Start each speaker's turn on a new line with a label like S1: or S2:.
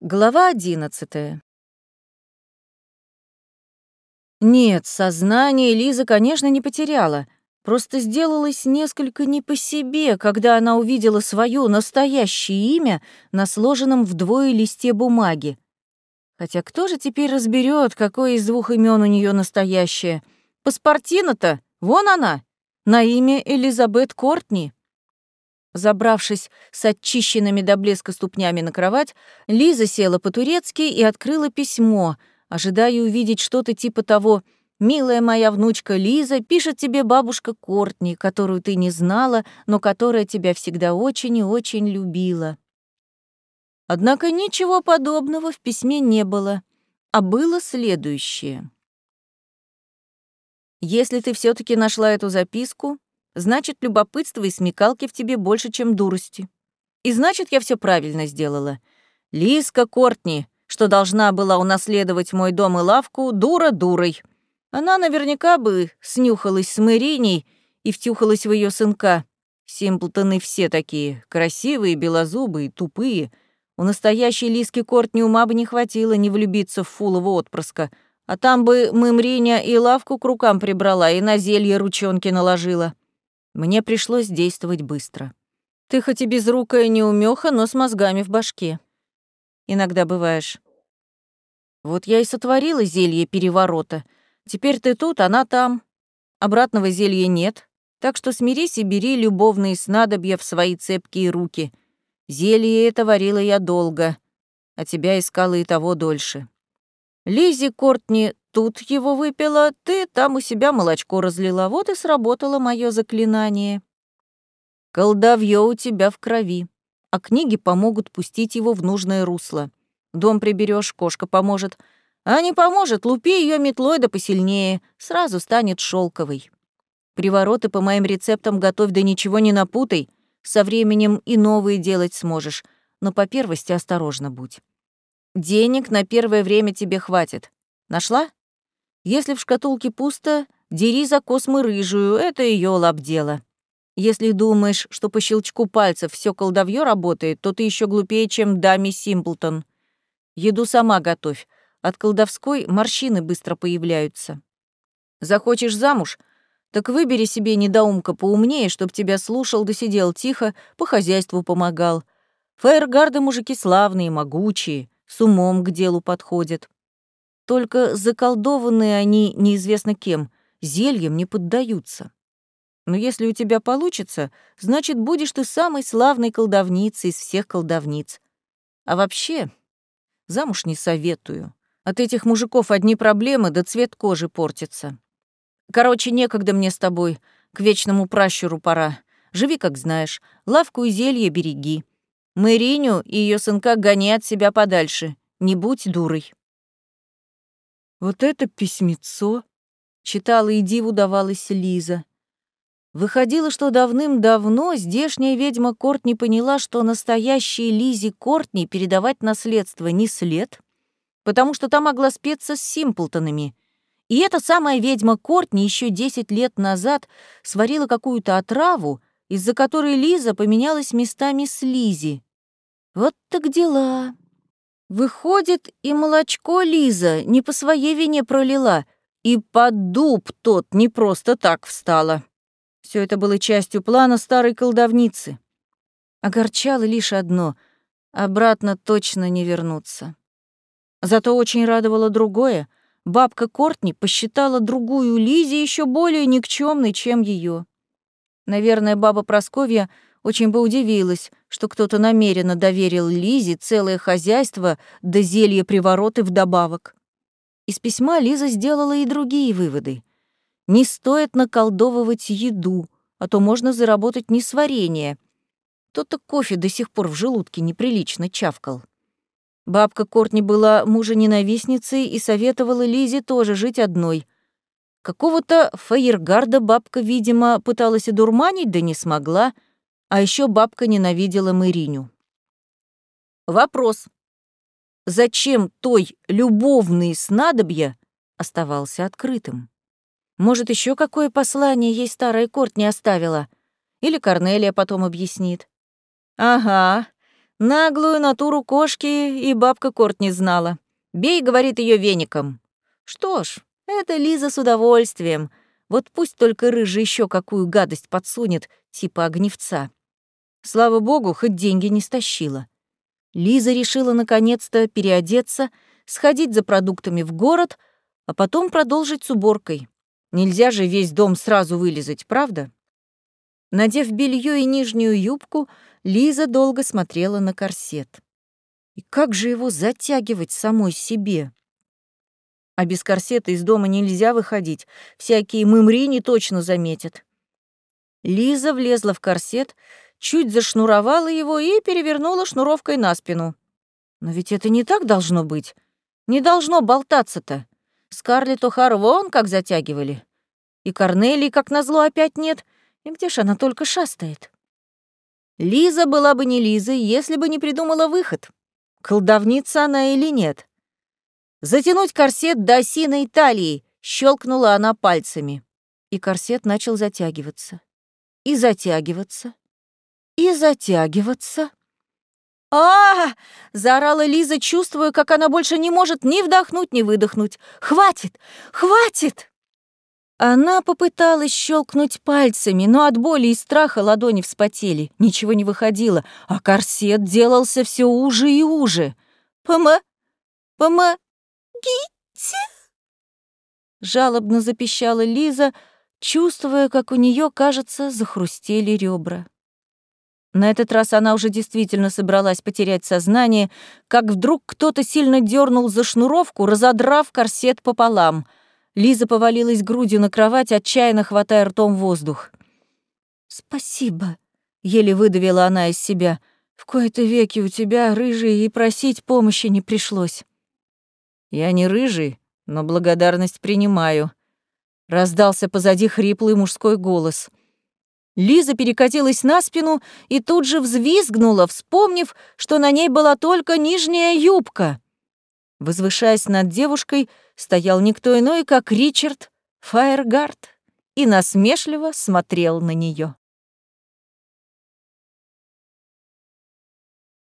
S1: Глава одиннадцатая. Нет, сознание Лиза, конечно, не потеряла. Просто сделалось несколько не по себе, когда она увидела свое настоящее имя на сложенном вдвое листе бумаги. Хотя кто же теперь разберет, какое из двух имен у нее настоящее? Паспортина-то, вон она, на имя Элизабет Кортни. Забравшись с очищенными до блеска ступнями на кровать, Лиза села по-турецки и открыла письмо, ожидая увидеть что-то типа того «Милая моя внучка Лиза, пишет тебе бабушка Кортни, которую ты не знала, но которая тебя всегда очень и очень любила». Однако ничего подобного в письме не было, а было следующее. «Если ты все таки нашла эту записку, значит, любопытство и смекалки в тебе больше, чем дурости. И значит, я все правильно сделала. Лиска Кортни, что должна была унаследовать мой дом и лавку, дура дурой. Она наверняка бы снюхалась с Мэриней и втюхалась в ее сынка. Симплтоны все такие, красивые, белозубые, тупые. У настоящей Лиски Кортни ума бы не хватило не влюбиться в фулового отпрыска, а там бы Мымриня и лавку к рукам прибрала и на зелье ручонки наложила. Мне пришлось действовать быстро. Ты хоть и безрукая неумеха, но с мозгами в башке. Иногда бываешь. Вот я и сотворила зелье переворота. Теперь ты тут, она там. Обратного зелья нет. Так что смирись и бери любовные снадобья в свои цепкие руки. Зелье это варила я долго, а тебя искала и того дольше. Лизи Кортни тут его выпила, ты там у себя молочко разлила, вот и сработало мое заклинание. Колдовье у тебя в крови, а книги помогут пустить его в нужное русло. Дом приберешь, кошка поможет. А не поможет, лупи ее метлой да посильнее, сразу станет шелковой. Привороты по моим рецептам готовь, да ничего не напутай. Со временем и новые делать сможешь, но по первости осторожно будь. Денег на первое время тебе хватит. Нашла? Если в шкатулке пусто, дери за космы рыжую, это ее лапдело. Если думаешь, что по щелчку пальцев все колдовье работает, то ты еще глупее, чем Дами Симплтон. Еду сама готовь. От колдовской морщины быстро появляются. Захочешь замуж? Так выбери себе недоумка поумнее, чтоб тебя слушал да сидел тихо, по хозяйству помогал. Фаергарды мужики славные, могучие, с умом к делу подходят. Только заколдованные они неизвестно кем, зельем не поддаются. Но если у тебя получится, значит, будешь ты самой славной колдовницей из всех колдовниц. А вообще, замуж не советую. От этих мужиков одни проблемы, да цвет кожи портится. Короче, некогда мне с тобой, к вечному пращуру пора. Живи, как знаешь, лавку и зелье береги. Мэриню и ее сынка гони от себя подальше. Не будь дурой. Вот это письмецо, читала и диву давалась Лиза. Выходило, что давным-давно здешняя ведьма Кортни поняла, что настоящей Лизе Кортни передавать наследство не след, потому что та могла спеться с Симплтонами. И эта самая ведьма Кортни еще 10 лет назад сварила какую-то отраву, из-за которой Лиза поменялась местами с Лизи. Вот так дела. Выходит, и молочко Лиза не по своей вине пролила, и под дуб тот не просто так встала. Все это было частью плана старой колдовницы. Огорчало лишь одно — обратно точно не вернуться. Зато очень радовало другое. Бабка Кортни посчитала другую Лизе еще более никчемной, чем ее. Наверное, баба Просковья — очень бы удивилась, что кто-то намеренно доверил Лизе целое хозяйство да зелье привороты вдобавок. Из письма Лиза сделала и другие выводы. Не стоит наколдовывать еду, а то можно заработать несварение. То-то кофе до сих пор в желудке неприлично чавкал. Бабка Кортни была мужа-ненавистницей и советовала Лизе тоже жить одной. Какого-то фаергарда бабка, видимо, пыталась одурманить, да не смогла — а еще бабка ненавидела Мэриню. Вопрос. Зачем той любовные снадобья оставался открытым? Может, еще какое послание ей старая Корт не оставила? Или Корнелия потом объяснит? Ага, Наглую натуру кошки и бабка Корт не знала. Бей, говорит ее веником. Что ж, это Лиза с удовольствием. Вот пусть только рыжий еще какую гадость подсунет, типа огневца. Слава богу, хоть деньги не стащила. Лиза решила наконец-то переодеться, сходить за продуктами в город, а потом продолжить с уборкой. Нельзя же весь дом сразу вылезать, правда? Надев белье и нижнюю юбку, Лиза долго смотрела на корсет. И как же его затягивать самой себе? А без корсета из дома нельзя выходить, всякие мымрини точно заметят. Лиза влезла в корсет, чуть зашнуровала его и перевернула шнуровкой на спину. Но ведь это не так должно быть. Не должно болтаться-то. Скарлетт О'Хар вон как затягивали. И Корнелии, как назло, опять нет. И где ж она только шастает? Лиза была бы не Лизой, если бы не придумала выход. Колдовница она или нет? Затянуть корсет до осиной талии, щелкнула она пальцами. И корсет начал затягиваться. И затягиваться и затягиваться. а, заорала Лиза, чувствуя, как она больше не может ни вдохнуть, ни выдохнуть. «Хватит! Хватит!» Она попыталась щелкнуть пальцами, но от боли и страха ладони вспотели. Ничего не выходило, а корсет делался все уже и уже. «Пома... помогите!» Жалобно запищала Лиза, чувствуя, как у нее, кажется, захрустели ребра. На этот раз она уже действительно собралась потерять сознание, как вдруг кто-то сильно дернул за шнуровку, разодрав корсет пополам. Лиза повалилась грудью на кровать, отчаянно хватая ртом воздух. «Спасибо», — еле выдавила она из себя. «В кои-то веки у тебя рыжий, и просить помощи не пришлось». «Я не рыжий, но благодарность принимаю», — раздался позади хриплый мужской голос — Лиза перекатилась на спину и тут же взвизгнула, вспомнив, что на ней была только нижняя юбка. Возвышаясь над девушкой, стоял никто иной, как Ричард Фаергард, и насмешливо смотрел на нее.